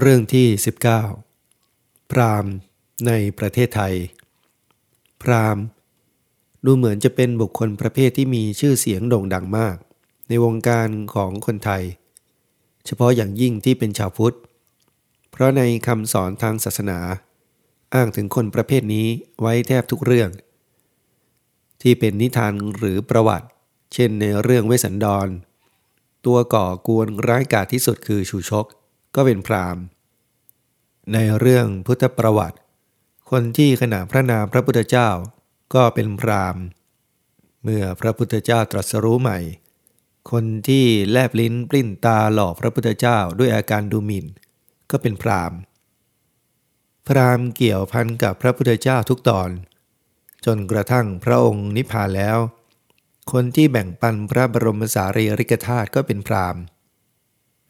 เรื่องที่ 19 พรามในประเทศไทย พรามดูเหมือนจะเป็นบุคคลประเภทที่มีชื่อเสียงโด่งดังมาก ในวงการของคนไทย เฉพาะอย่างยิ่งที่เป็นชาวพุทธ เพราะในคำสอนทางศาสนา อ้างถึงคนประเภทนี้ไว้แทบทุกเรื่อง ที่เป็นนิทานหรือประวัติ เช่นในเรื่องเวสันดร ตัวก่อกวนร้ายกาจที่สุดคือชูชก ก็เป็นพราหมณ์ ในเรื่องพุทธประวัติ คนที่ขณะพระนามพระพุทธเจ้าก็เป็นพราหมณ์ เมื่อพระพุทธเจ้าตรัสรู้ใหม่ คนที่แลบลิ้นปลิ้นตาหลอกพระพุทธเจ้าด้วยอาการดูหมิ่น ก็เป็นพราหมณ์ พราหมณ์เกี่ยวพันกับพระพุทธเจ้าทุกตอน จนกระทั่งพระองค์นิพพานแล้ว คนที่แบ่งปันพระบรมสารีริกธาตุก็เป็นพราหมณ์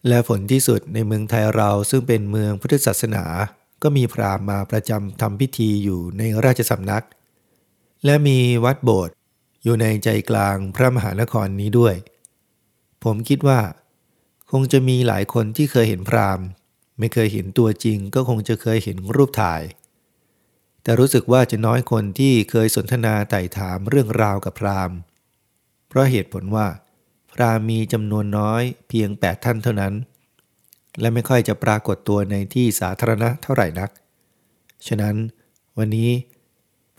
และผลที่สุดในเมืองไทยเราซึ่งเป็นเมืองพุทธศาสนา ก็มีพราหมณ์มาประจำทำพิธีอยู่ในราชสำนัก และมีวัดโบสถ์อยู่ในใจกลางพระมหานครนี้ด้วย ผมคิดว่า คงจะมีหลายคนที่เคยเห็นพราหมณ์ ไม่เคยเห็นตัวจริง ก็คงจะเคยเห็นรูปถ่าย แต่รู้สึกว่าจะน้อยคนที่เคยสนทนาไต่ถามเรื่องราวกับพราหมณ์ เพราะเหตุผลว่า รามีจำนวนน้อยเพียงแปดท่านเท่านั้น และไม่ค่อยจะปรากฏตัวในที่สาธารณะเท่าไหร่นัก ฉะนั้นวันนี้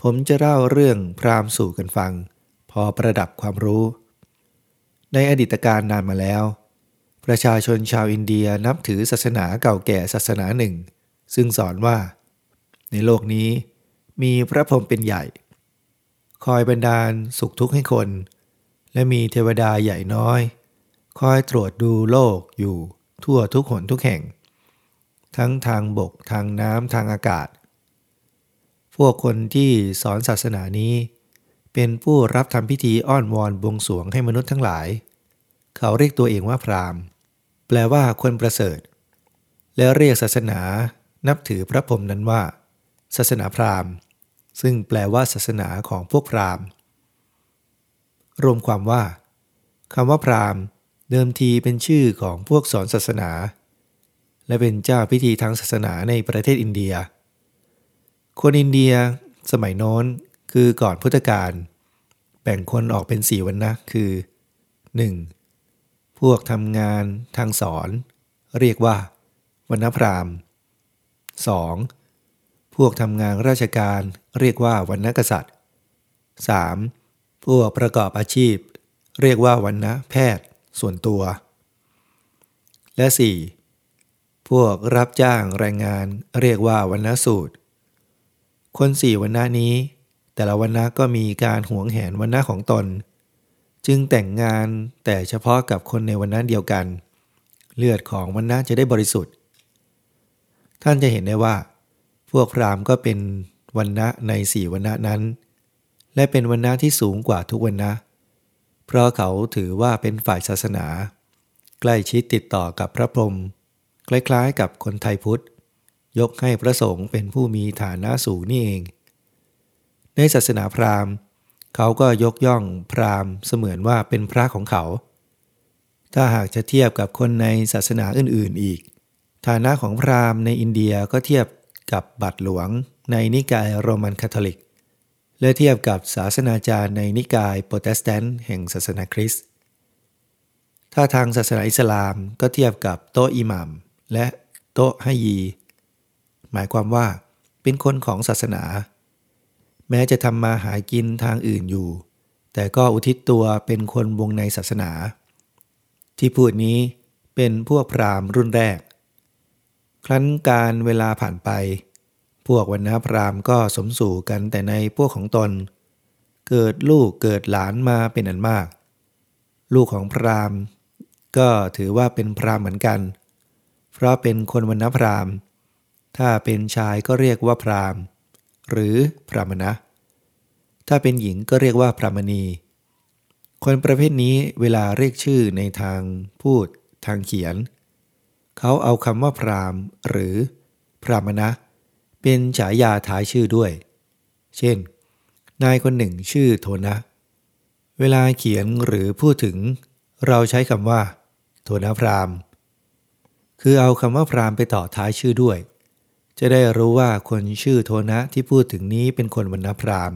ผมจะเล่าเรื่องพราหมณ์สู่กันฟัง พอประดับความรู้ ในอดีตการนานมาแล้ว ประชาชนชาวอินเดียนับถือศาสนาเก่าแก่ศาสนาหนึ่ง ซึ่งสอนว่า ในโลกนี้มีพระพรหมเป็นใหญ่ คอยบันดาลสุขทุกข์ให้คน และมีเทวดาใหญ่น้อย คอยตรวจดูโลกอยู่ทั่วทุกหนทุกแห่ง ทั้งทางบกทางน้ำทางอากาศ พวกคนที่สอนศาสนานี้ เป็นผู้รับทำพิธีอ้อนวอนบวงสรวงให้มนุษย์ทั้งหลาย เขาเรียกตัวเองว่าพราหมณ์ แปลว่าคนประเสริฐ และเรียกศาสนานับถือพระพรหมนั้นว่า ศาสนาพราหมณ์ ซึ่งแปลว่าศาสนาของพวกพราหมณ์ รวมความว่าคำว่าพราหมณ์ เดิมทีเป็นชื่อของพวกสอนศาสนา และเป็นเจ้าพิธีทางศาสนาในประเทศอินเดีย คนอินเดียสมัยโน้นคือก่อนพุทธกาลแบ่งคนออกเป็นสี่วันนะคือ 1. พวกทำงานทางสอน เรียกว่า วันณพราหมณ์ 2. พวกทำงานราชการเรียกว่าวันณกษัตริย์ 3. พวกประกอบอาชีพ เรียกว่าวันนะแพทย์ส่วนตัว และ 4. พวกรับจ้างแรงงานเรียกว่าวันนะสูตร คนสี่วันนะนี้ แต่ละวันนะก็มีการหวงแหนวันนะของตน จึงแต่งงานแต่เฉพาะกับคนในวันนะเดียวกัน เลือดของวันนะจะได้บริสุทธิ์ ท่านจะเห็นได้ว่า พวกพรามก็เป็นวันนะในสี่วันนะนั้น และเป็นวันนะที่สูงกว่าทุกวันนะ เพราะเขาถือว่าเป็นฝ่ายศาสนา ใกล้ชิดติดต่อกับพระพรหมคล้ายๆกับคนไทยพุทธ ยกให้พระสงฆ์เป็นผู้มีฐานะสูงนี่เอง ในศาสนาพราหมณ์ เขาก็ยกย่องพราหมณ์เสมือนว่าเป็นพระของเขา ถ้าหากจะเทียบกับคนในศาสนาอื่นๆอีก ฐานะของพราหมณ์ในอินเดียก็เทียบกับบาทหลวงในนิกายโรมันคาทอลิก และเทียบกับศาสนาจารย์ในนิกายโปรเตสแตนต์แห่งศาสนาคริสต์ ถ้าทางศาสนาอิสลามก็เทียบกับโต๊ะอิหม่ามและโต๊ะฮะยี หมายความว่าเป็นคนของศาสนา แม้จะทำมาหากินทางอื่นอยู่ แต่ก็อุทิศตัวเป็นคนวงในศาสนา ที่พูดนี้เป็นพวกพราหมณ์รุ่นแรก ครั้นการเวลาผ่านไป พวกวันณพราหมณ์ก็สมสู่กันแต่ในพวกของตน เกิดลูกเกิดหลานมาเป็นอันมาก ลูกของพราหมณ์ ก็ถือว่าเป็นพราหมณ์เหมือนกัน เพราะเป็นคนวันณพราหมณ์ ถ้าเป็นชายก็เรียกว่าพราหมณ์ หรือพรามณะ ถ้าเป็นหญิงก็เรียกว่าพรามณี คนประเภทนี้เวลาเรียกชื่อในทางพูดทางเขียน เขาเอาคำว่าพราหมณ์ หรือพรามณะเเป็นฉายาท้ายชื่อด้วย เช่น นายคนหนึ่งชื่อโทนะ เวลาเขียนหรือพูดถึง เราใช้คำว่า โทนะพราม คือเอาคำว่าพรามไปต่อท้ายชื่อด้วย จะได้รู้ว่าคนชื่อโทนะที่พูดถึงนี้เป็นคนวรรณพราม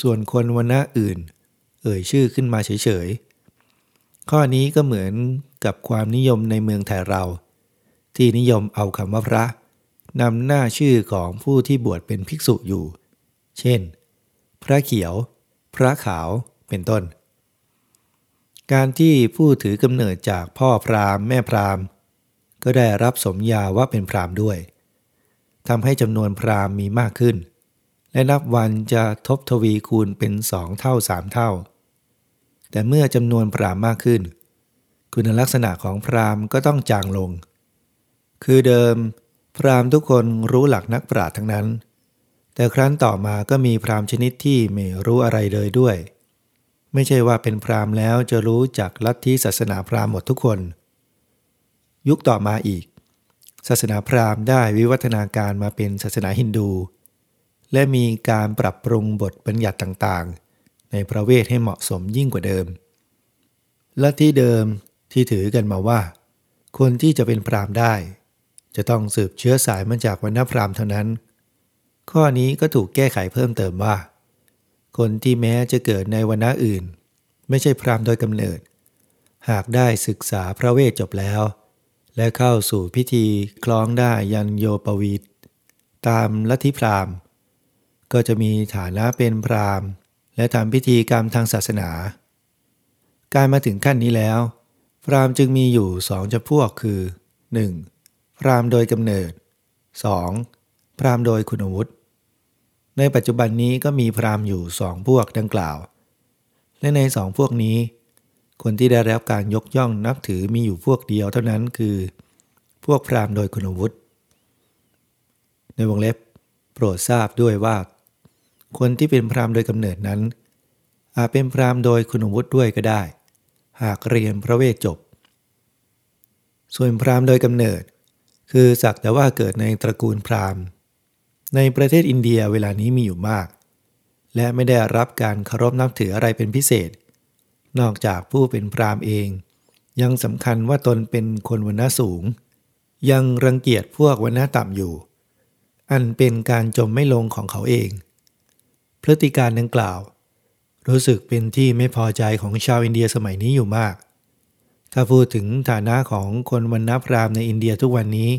ส่วนคนวรรณะอื่น เอ่ยชื่อขึ้นมาเฉยๆ ข้อนี้ก็เหมือนกับความนิยมในเมืองไทยเรา ที่นิยมเอาคำว่าพระ นำหน้าชื่อของผู้ที่บวชเป็นภิกษุอยู่ เช่น พระเขียว พระขาว เป็นต้น การที่ผู้ถือกำเนิดจากพ่อพราหมณ์แม่พราหมณ์ ก็ได้รับสมญาว่าเป็นพราหมณ์ด้วยทำให้จำนวนพราหมณ์มีมากขึ้น และนับวันจะทบทวีคูณเป็นสองเท่าสามเท่า แต่เมื่อจำนวนพราหมณ์มากขึ้น คุณลักษณะของพราหมณ์ก็ต้องจางลง คือเดิม พราหมณ์ทุกคนรู้หลักนักปราชญ์ทั้งนั้น แต่ครั้นต่อมาก็มีพราหมณ์ชนิดที่ไม่รู้อะไรเลยด้วย ไม่ใช่ว่าเป็นพราหมณ์แล้วจะรู้จักลัทธิศาสนาพราหมณ์หมดทุกคน ยุคต่อมาอีก ศาสนาพราหมณ์ได้วิวัฒนาการมาเป็นศาสนาฮินดู และมีการปรับปรุงบทบัญญัติต่างๆ ในพระเวทให้เหมาะสมยิ่งกว่าเดิม ลัทธิเดิมที่ถือกันมาว่า คนที่จะเป็นพราหมณ์ได้ จะต้องสืบเชื้อสายมาจากวรรณพราหมณ์เท่านั้น ข้อนี้ก็ถูกแก้ไขเพิ่มเติมว่า คนที่แม้จะเกิดในวรรณะอื่น ไม่ใช่พราหมณ์โดยกำเนิด หากได้ศึกษาพระเวทจบแล้ว และเข้าสู่พิธีคล้องได้ยันโยปวีตตามลัทธิพราหมณ์ ก็จะมีฐานะเป็นพราหมณ์ และทำพิธีกรรมทางศาสนา การมาถึงขั้นนี้แล้ว พราหมณ์จึงมีอยู่สองจำพวกคือ 1. พราหมณ์โดยกำเนิด 2. พราหมณ์โดยคุณวุฒิในปัจจุบันนี้ก็มีพราหมณ์อยู่สองพวกดังกล่าว และในสองพวกนี้ คนที่ได้รับการยกย่องนับถือมีอยู่พวกเดียวเท่านั้นคือ พวกพราหมณ์โดยคุณวุฒิในวงเล็บ โปรดทราบด้วยว่า คนที่เป็นพราหมณ์โดยกำเนิดนั้น อาจเป็นพราหมณ์โดยคุณวุฒิด้วยก็ได้ หากเรียนพระเวทจบ ส่วนพราหมณ์โดยกำเนิด คือสักแต่ว่าเกิดในตระกูลพราหมณ์ ในประเทศอินเดียเวลานี้มีอยู่มาก และไม่ได้รับการเคารพนับถืออะไรเป็นพิเศษ นอกจากผู้เป็นพราหมณ์เอง ยังสำคัญว่าตนเป็นคนวรรณะสูง ยังรังเกียจพวกวรรณะต่ำอยู่ อันเป็นการจมไม่ลงของเขาเอง พฤติการดังกล่าว รู้สึกเป็นที่ไม่พอใจของชาวอินเดียสมัยนี้อยู่มาก ถ้าพูดถึงฐานะของคนวรรณพราหมณ์ในอินเดียทุกวันนี้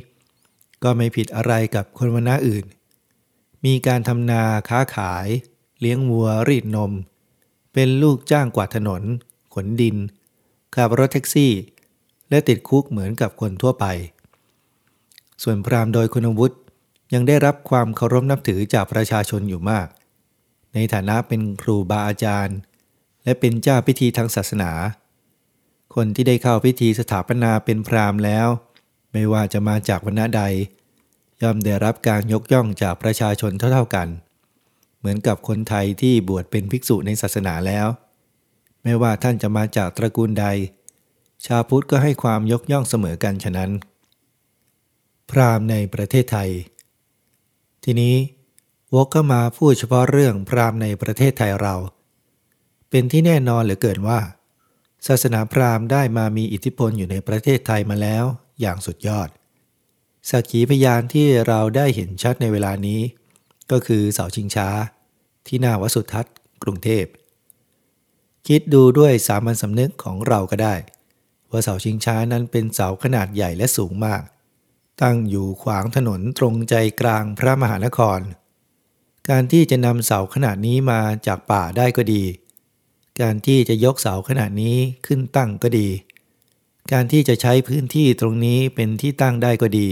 ก็ไม่ผิดอะไรกับคนวรรณะอื่น มีการทำนาค้าขาย เลี้ยงวัวรีดนม เป็นลูกจ้างกวาดถนน ขนดิน ขับรถแท็กซี่ และติดคุกเหมือนกับคนทั่วไป ส่วนพราหมณ์โดยคุณวุฒิยังได้รับความเคารพนับถือจากประชาชนอยู่มาก ในฐานะเป็นครูบาอาจารย์ และเป็นเจ้าพิธีทางศาสนา คนที่ได้เข้าพิธีสถาปนาเป็นพราหมณ์แล้ว ไม่ว่าจะมาจากวรรณะใด ย่อมได้รับการยกย่องจากประชาชนเท่าๆกัน เหมือนกับคนไทยที่บวชเป็นภิกษุในศาสนาแล้ว ไม่ว่าท่านจะมาจากตระกูลใด ชาวพุทธก็ให้ความยกย่องเสมอกันฉะนั้น พราหมณ์ในประเทศไทย ทีนี้วกก็มาพูดเฉพาะเรื่องพราหมณ์ในประเทศไทยเรา เป็นที่แน่นอนเหลือเกินว่า ศาสนาพราหมณ์ได้มามีอิทธิพลอยู่ในประเทศไทยมาแล้วอย่างสุดยอด สักขีพยานที่เราได้เห็นชัดในเวลานี้ ก็คือเสาชิงช้า ที่หน้าวัสุทัศน์ กรุงเทพ คิดดูด้วยสามัญสำนึกของเราก็ได้ ว่าเสาชิงช้านั้นเป็นเสาขนาดใหญ่และสูงมาก ตั้งอยู่ขวางถนนตรงใจกลางพระมหานคร การที่จะนำเสาขนาดนี้มาจากป่าได้ก็ดี การที่จะยกเสาขนาดนี้ขึ้นตั้งก็ดี การที่จะใช้พื้นที่ตรงนี้เป็นที่ตั้งได้ก็ดี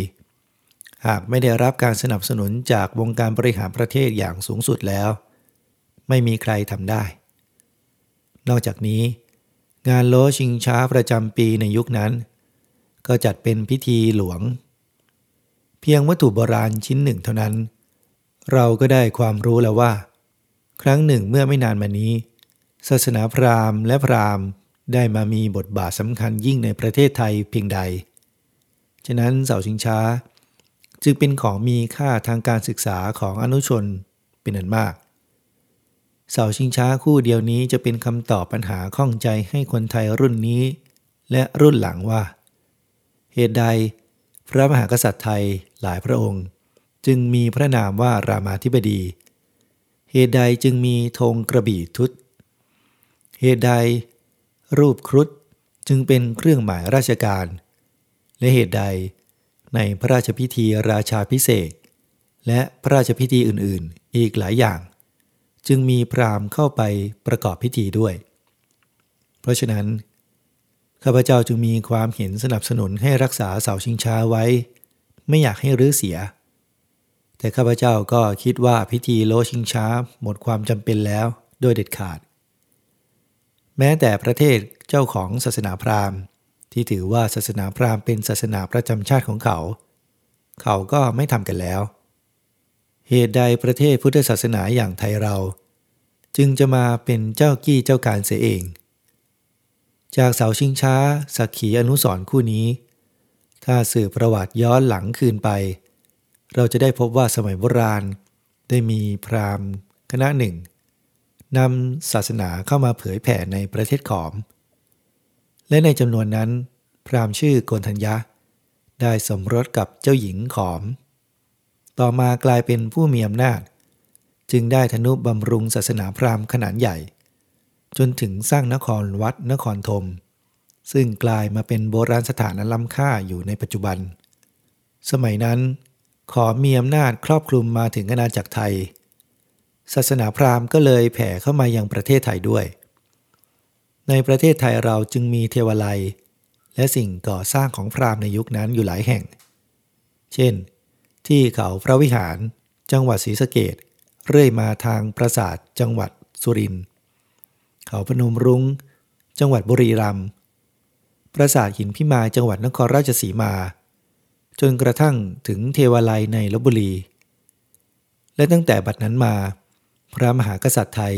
หากไม่ได้รับการสนับสนุนจากวงการบริหารประเทศอย่างสูงสุดแล้ว ไม่มีใครทำได้ นอกจากนี้ งานโลชิงช้าประจำปีในยุคนั้น ก็จัดเป็นพิธีหลวง เพียงวัตถุโบราณชิ้นหนึ่งเท่านั้น เราก็ได้ความรู้แล้วว่า ครั้งหนึ่งเมื่อไม่นานมานี้ ศาสนาพราหมณ์และพราหมณ์ได้มามีบทบาทสำคัญยิ่งในประเทศไทยเพียงใด ฉะนั้นเสาชิงช้า จึงเป็นของมีค่าทางการศึกษาของอนุชนเป็นอันมาก เสาชิงช้าคู่เดียวนี้จะเป็นคำตอบปัญหาข้องใจให้คนไทยรุ่นนี้ และรุ่นหลังว่า เหตุใด พระมหากษัตริย์ไทยหลายพระองค์ จึงมีพระนามว่ารามาธิบดี เหตุใดจึงมีธงกระบี่ทุต เหตุใด รูปครุฑจึงเป็นเครื่องหมายราชการ และเหตุใด ในพระราชพิธีราชาพิเศษและพระราชพิธีอื่นๆ อีกหลายอย่าง จึงมีพราหมณ์เข้าไปประกอบพิธีด้วย เพราะฉะนั้น ข้าพเจ้าจึงมีความเห็นสนับสนุนให้รักษาเสาชิงช้าไว้ ไม่อยากให้รื้อเสีย แต่ข้าพเจ้าก็คิดว่าพิธีโลชิงช้าหมดความจำเป็นแล้วโดยเด็ดขาด แม้แต่ประเทศเจ้าของศาสนาพราหมณ์ ที่ถือว่าศาสนาพราหมณ์เป็นศาสนาประจำชาติของเขา เขาก็ไม่ทำกันแล้ว เหตุใดประเทศพุทธศาสนาอย่างไทยเรา จึงจะมาเป็นเจ้ากี้เจ้าการเสียเอง จากเสาชิงช้า สักขีอนุสรคู่นี้ ถ้าสื่อประวัติย้อนหลังคืนไป เราจะได้พบว่าสมัยโบราณได้มีพราหมณ์คณะหนึ่ง นำศาสนาเข้ามาเผยแผ่ในประเทศขอม และในจำนวนนั้น พราหมณ์ชื่อโกนธัญญะ ได้สมรสกับเจ้าหญิงขอม ต่อมากลายเป็นผู้มีอำนาจ จึงได้ธนุบำรุงศาสนาพราหมณ์ขนาดใหญ่ จนถึงสร้างนครวัดนครธมซึ่งกลายมาเป็นโบราณสถานล้ำค่าอยู่ในปัจจุบัน สมัยนั้น ขอมีอำนาจครอบคลุมมาถึงอาณาจักรไทย ศาสนาพราหมณ์ก็เลยแผ่เข้ามายังประเทศไทยด้วย ในประเทศไทยเราจึงมีเทวไลและสิ่งก่อสร้างของพราหมณ์ในยุคนั้นอยู่หลายแห่ง เช่น ที่เขาพระวิหาร จังหวัดศรีสะเกดเรื่อยมาทางปราสาทจังหวัดสุรินทร์เขาพนมรุง้ง จังหวัดบุรีรัมย์ปราสาทหินพิมายจังหวัดนครราชสีมา จนกระทั่งถึงเทวาลัยในลบบุรี และตั้งแต่บัดนั้นมา พระมหากษัตริย์ไทย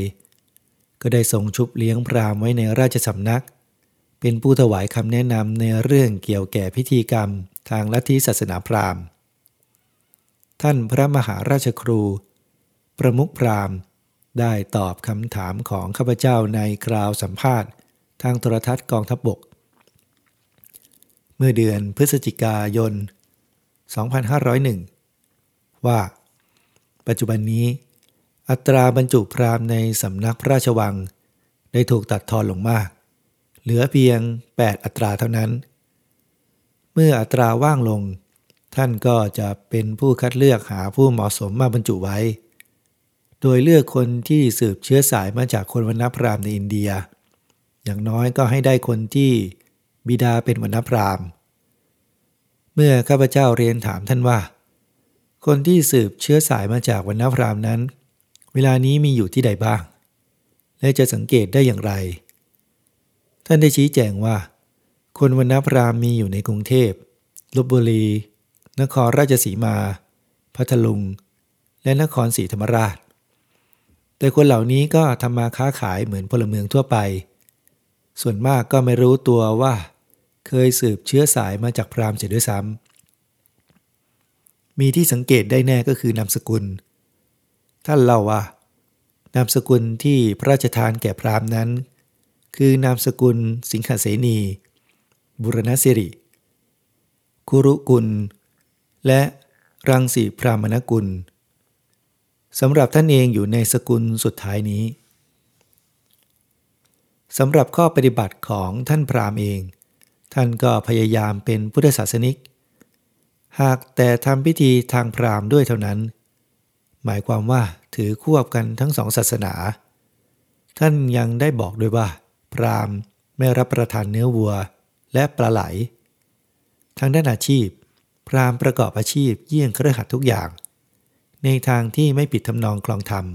ก็ได้ทรงชุบเลี้ยงพราหมณ์ไว้ในราชสำนัก เป็นผู้ถวายคำแนะนำในเรื่องเกี่ยวแก่พิธีกรรมทางลัทธิศาสนาพราหมณ์ ท่านพระมหาราชครู ประมุขพราหมณ์ได้ตอบคำถามของข้าพเจ้าในคราวสัมภาษณ์ ทางโทรทัศน์กองทัพบบก เมื่อเดือนพฤศจิกายน 2501 ว่า ปัจจุบันนี้ อัตราบรรจุพราหมณ์ในสำนักพระราชวัง ได้ถูกตัดทอนลงมาก เหลือเพียง 8 อัตราเท่านั้น เมื่ออัตราว่างลง ท่านก็จะเป็นผู้คัดเลือกหาผู้เหมาะสมมาบรรจุไว้ โดยเลือกคนที่สืบเชื้อสายมาจากคนวรรณพราหมณ์ในอินเดีย อย่างน้อยก็ให้ได้คนที่บิดาเป็นวรรณพราหมณ์ เมื่อข้าพเจ้าเรียนถามท่านว่า คนที่สืบเชื้อสายมาจากวรรณพราหมณ์นั้น เวลานี้มีอยู่ที่ใดบ้าง และจะสังเกตได้อย่างไร ท่านได้ชี้แจงว่า คนวรรณพราหมณ์มีอยู่ในกรุงเทพลบบุรี นครราชสีมา พัทลุง และนครศรีธรรมราช แต่คนเหล่านี้ก็ทำมาค้าขายเหมือนพลเมืองทั่วไป ส่วนมากก็ไม่รู้ตัวว่า เคยสืบเชื้อสายมาจากพราหมณ์เสียด้วยซ้ำมีที่สังเกตได้แน่ก็คือนามสกุล ท่านเล่าว่า นามสกุลที่พระราชทานแก่พราหมณ์นั้น คือนามสกุลสิงหเสนี บุรณสิริ คุรุกุล และรังสีพรามณกุลสำหรับท่านเองอยู่ในสกุลสุดท้ายนี้สำหรับข้อปฏิบัติของท่านพราหมณ์เอง ท่านก็พยายามเป็นพุทธศาสนิก หากแต่ทำพิธีทางพราหมณ์ด้วยเท่านั้น หมายความว่าถือควบกันทั้งสองศาสนา ท่านยังได้บอกด้วยว่า พราหมณ์ไม่รับประทานเนื้อวัวและปลาไหล ทางด้านอาชีพ พราหมณ์ประกอบอาชีพเยี่ยงเครือขัดทุกอย่าง ในทางที่ไม่ผิดทำนองคลองธรรม